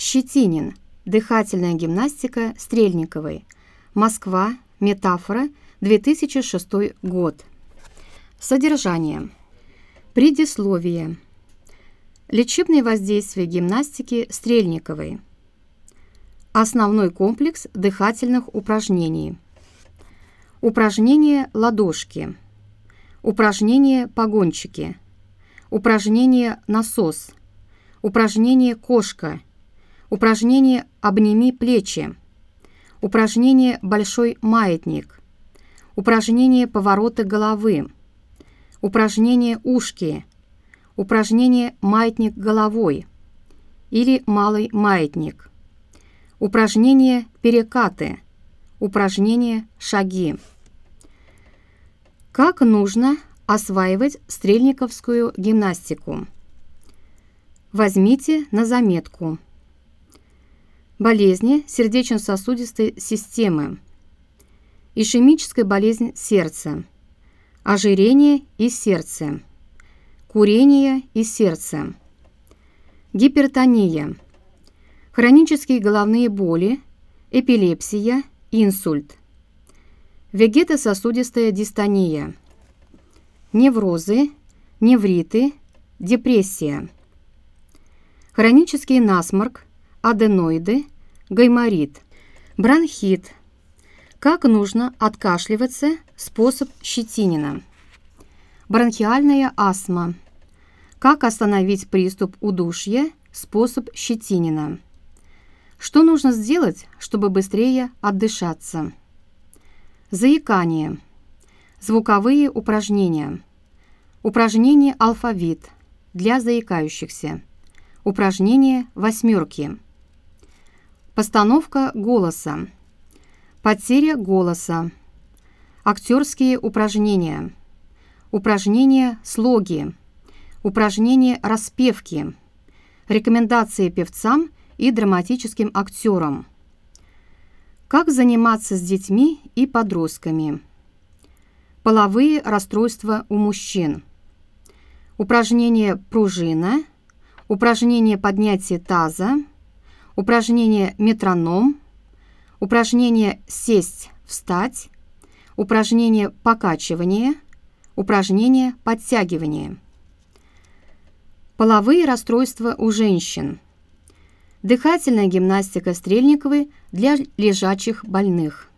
Щетинин. Дыхательная гимнастика Стрельниковой. Москва. Метафора. 2006 год. Содержание. Предисловие. Лечебные воздействия гимнастики Стрельниковой. Основной комплекс дыхательных упражнений. Упражнение ладошки. Упражнение погончики. Упражнение насос. Упражнение кошка. Упражнение обними плечи. Упражнение большой маятник. Упражнение повороты головы. Упражнение ушки Упражнение «маятник головой» или «малый маятник». Упражнение «перекаты». Упражнение «шаги». Как нужно осваивать стрельниковскую гимнастику? Возьмите на заметку. Болезни сердечно-сосудистой системы. Ишемическая болезнь сердца. Ожирение и сердце курение и сердце, гипертония, хронические головные боли, эпилепсия, инсульт, вегетососудистая дистония, неврозы, невриты, депрессия, хронический насморк, аденоиды, гайморит, бронхит, как нужно откашливаться, способ Щетинина. Бронхиальная астма. Как остановить приступ удушья? Способ Щетинина. Что нужно сделать, чтобы быстрее отдышаться? Заикание. Звуковые упражнения. Упражнение алфавит для заикающихся. Упражнение восьмерки. Постановка голоса. Потеря голоса. Актерские упражнения. Упражнения слоги. Упражнения распевки. Рекомендации певцам и драматическим актерам. Как заниматься с детьми и подростками. Половые расстройства у мужчин. Упражнение пружина. Упражнение поднятия таза. Упражнение метроном. Упражнение сесть, встать. Упражнение покачивание – Упражнение подтягивания. Половые расстройства у женщин. Дыхательная гимнастика Стрельниковой для лежачих больных.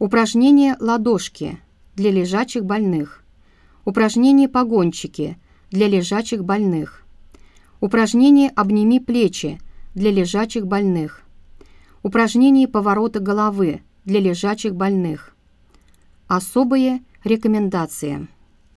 Упражнение ладошки для лежачих больных. Упражнение погончики для лежачих больных. Упражнение обними плечи для лежачих больных. Упражнение поворота головы для лежачих больных. Особые Рекомендации.